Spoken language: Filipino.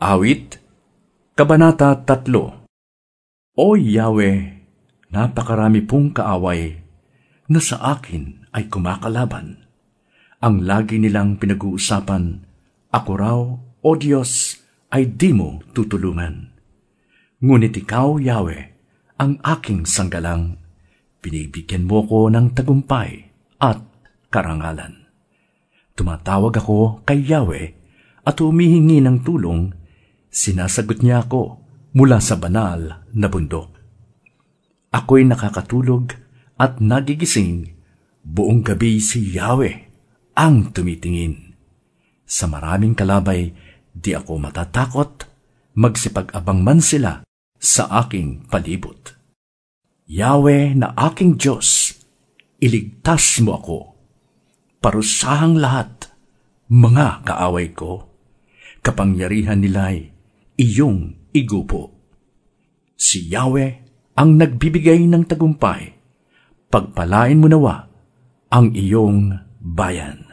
Awit, Kabanata 3 O Yahweh, napakarami pong kaaway na sa akin ay kumakalaban. Ang lagi nilang pinag-uusapan, ako raw, O Diyos, ay di mo tutulungan. Ngunit ikaw, Yahweh, ang aking sanggalang, binibigyan mo ko ng tagumpay at karangalan. Tumatawag ako kay Yahweh at humihingi ng tulong Sinasagot niya ako mula sa banal na bundok. Ako'y nakakatulog at nagigising, buong gabi si Yahweh ang tumitingin. Sa maraming kalabay, di ako matatakot, magsipag-abang man sila sa aking palibot. Yahweh na aking Diyos, iligtas mo ako. Parusahang lahat, mga kaaway ko. Kapangyarihan nila'y iyong igupo. Si Yahweh ang nagbibigay ng tagumpay. Pagpalain mo nawa ang iyong bayan.